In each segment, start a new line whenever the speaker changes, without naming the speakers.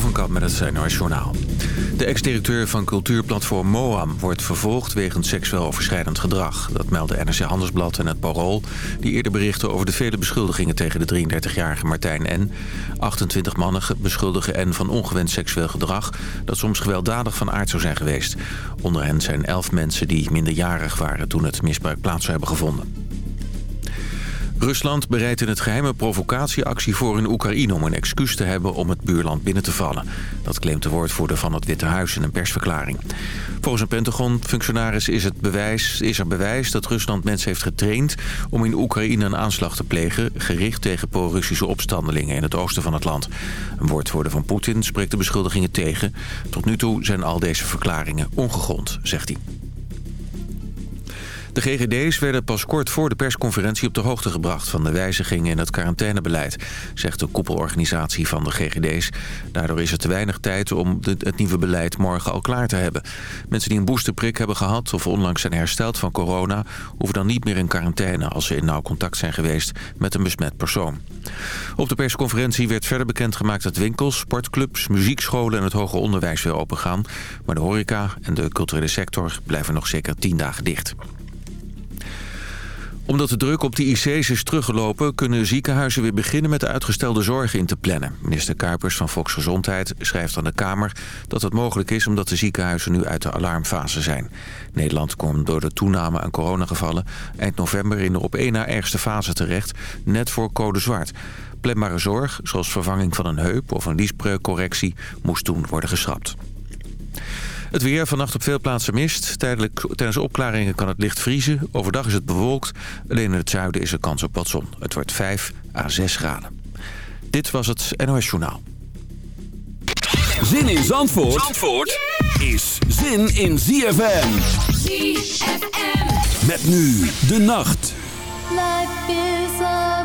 Van Kamp met het NOS Journaal. De ex-directeur van cultuurplatform Moam wordt vervolgd wegens seksueel overschrijdend gedrag. Dat melden NRC Handelsblad en het Parool... die eerder berichten over de vele beschuldigingen tegen de 33-jarige Martijn N. 28 mannen beschuldigen N van ongewenst seksueel gedrag... dat soms gewelddadig van aard zou zijn geweest. Onder hen zijn 11 mensen die minderjarig waren toen het misbruik plaats zou hebben gevonden. Rusland bereidt in het geheime provocatieactie voor in Oekraïne... om een excuus te hebben om het buurland binnen te vallen. Dat claimt de woordvoerder van het Witte Huis in een persverklaring. Volgens een Pentagon-functionaris is, het bewijs, is er bewijs dat Rusland mensen heeft getraind... om in Oekraïne een aanslag te plegen... gericht tegen pro-Russische opstandelingen in het oosten van het land. Een woordvoerder van Poetin spreekt de beschuldigingen tegen. Tot nu toe zijn al deze verklaringen ongegrond, zegt hij. De GGD's werden pas kort voor de persconferentie op de hoogte gebracht... van de wijzigingen in het quarantainebeleid, zegt de koepelorganisatie van de GGD's. Daardoor is er te weinig tijd om het nieuwe beleid morgen al klaar te hebben. Mensen die een boosterprik hebben gehad of onlangs zijn hersteld van corona... hoeven dan niet meer in quarantaine als ze in nauw contact zijn geweest met een besmet persoon. Op de persconferentie werd verder bekendgemaakt dat winkels, sportclubs, muziekscholen en het hoger onderwijs weer opengaan. Maar de horeca en de culturele sector blijven nog zeker tien dagen dicht omdat de druk op de IC's is teruggelopen... kunnen ziekenhuizen weer beginnen met de uitgestelde zorg in te plannen. Minister Kuipers van Volksgezondheid schrijft aan de Kamer... dat het mogelijk is omdat de ziekenhuizen nu uit de alarmfase zijn. Nederland komt door de toename aan coronagevallen... eind november in de op één na ergste fase terecht, net voor code zwart. Planbare zorg, zoals vervanging van een heup of een liesbreukcorrectie... moest toen worden geschrapt. Het weer, vannacht op veel plaatsen mist. Tijdelijk, tijdens opklaringen kan het licht vriezen. Overdag is het bewolkt. Alleen in het zuiden is er kans op wat zon. Het wordt 5 à 6 graden. Dit was het NOS Journaal.
Zin in Zandvoort, Zandvoort is zin in ZFM. ZFM. Met nu de nacht. Life is a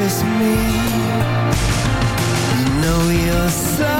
kiss me. You know you're so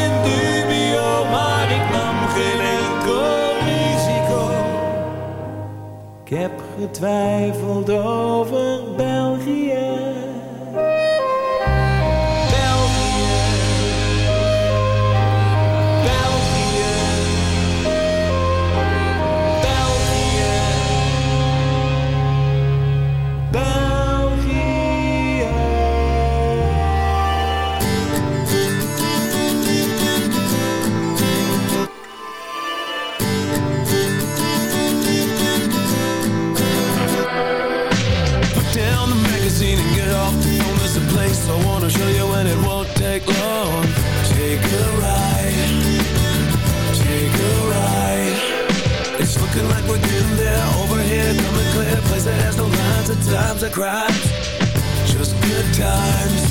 Ik heb getwijfeld over België.
we're getting there Over here, coming clear Place that has no lines At times I cried Just good times.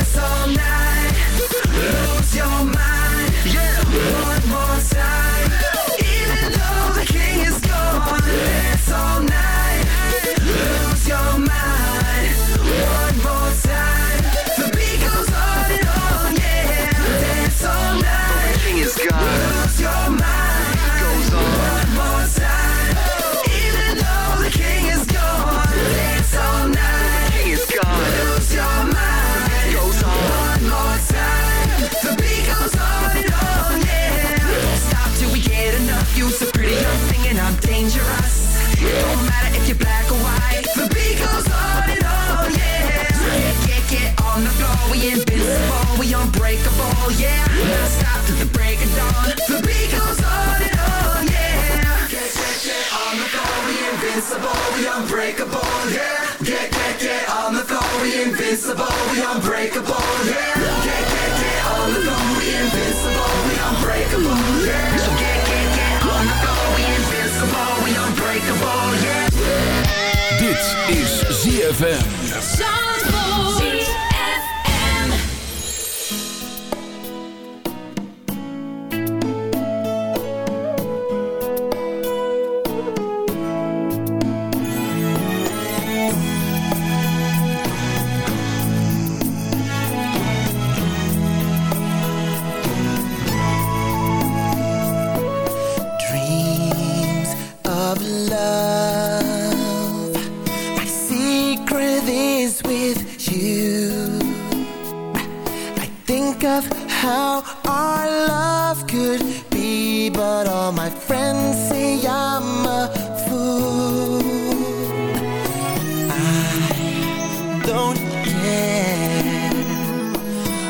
Don't
care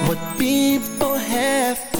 what people have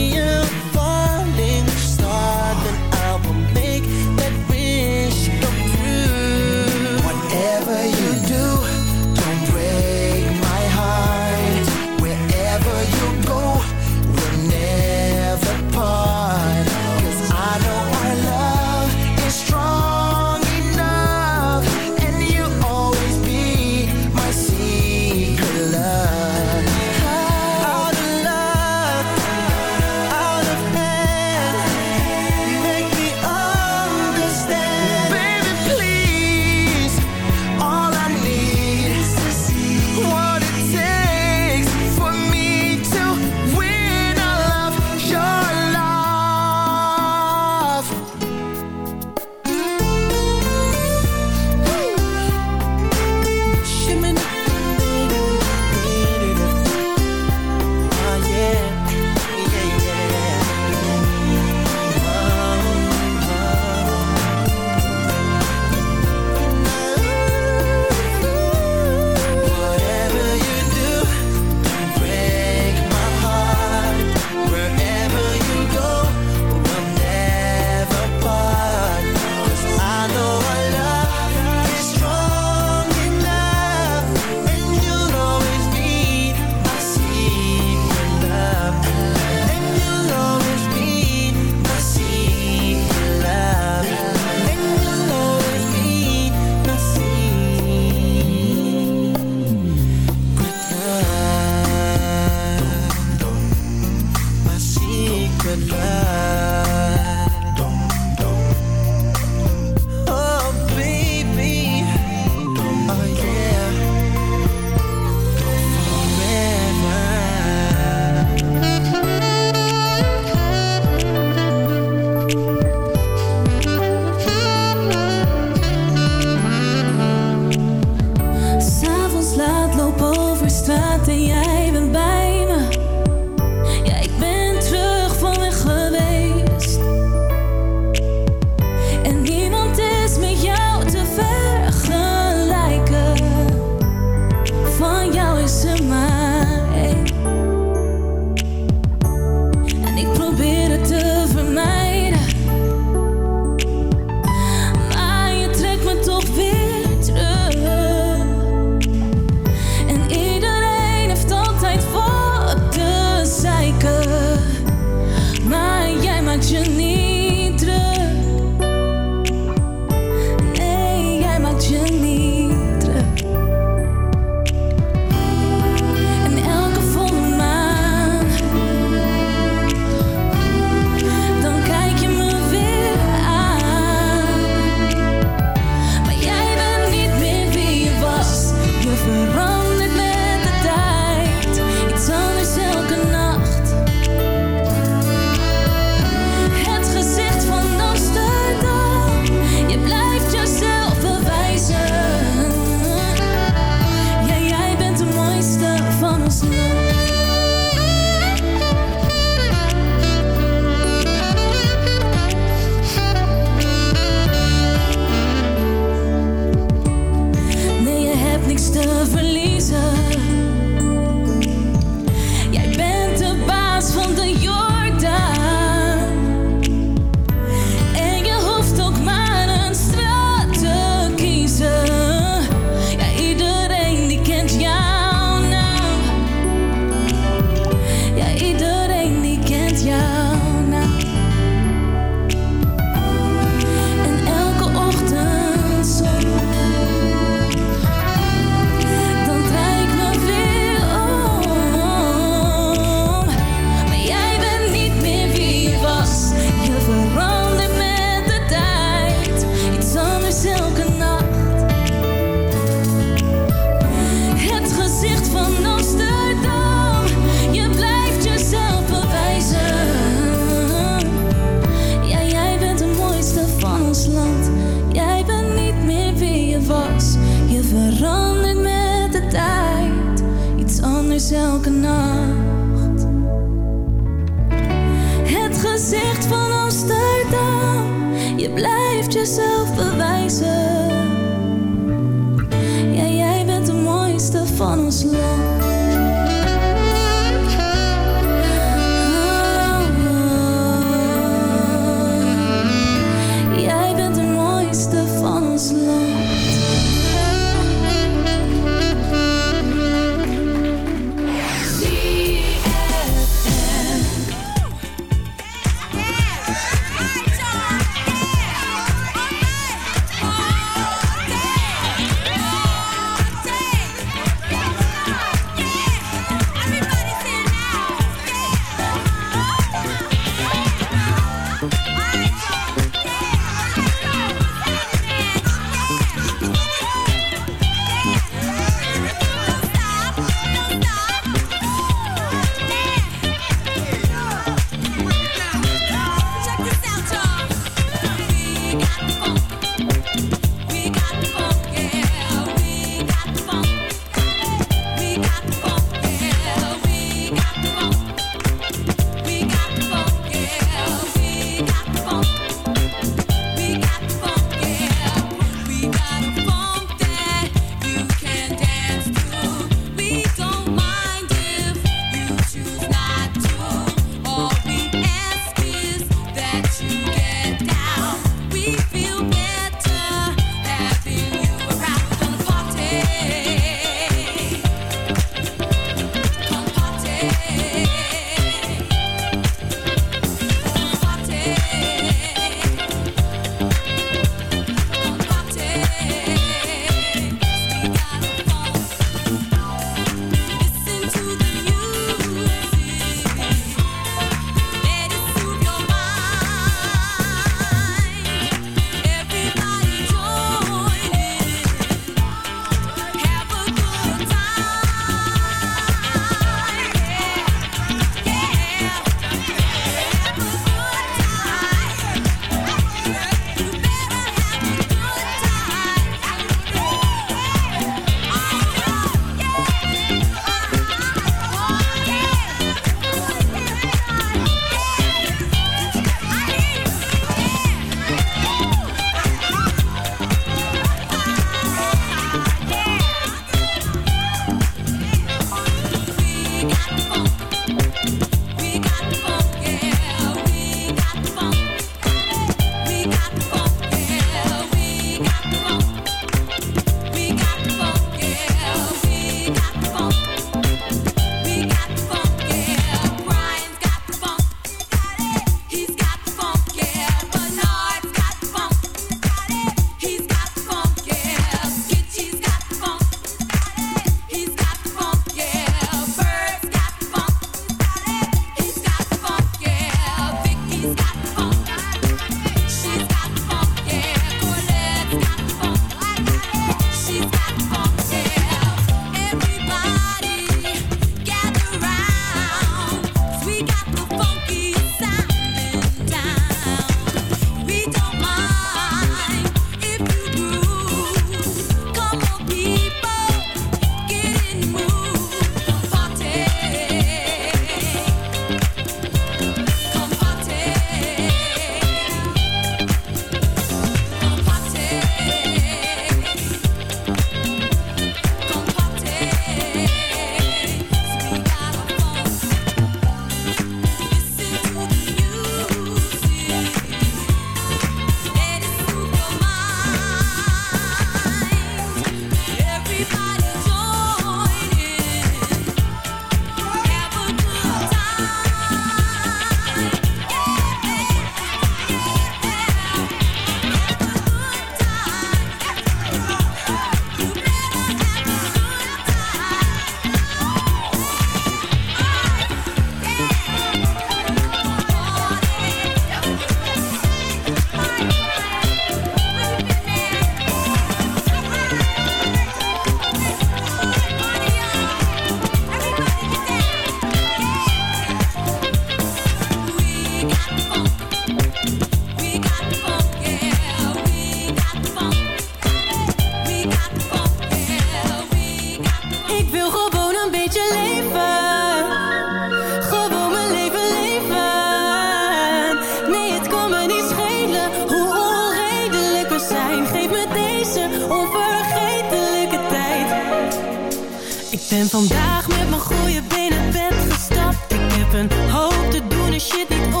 hoop te doen en shit niet opgeknapt.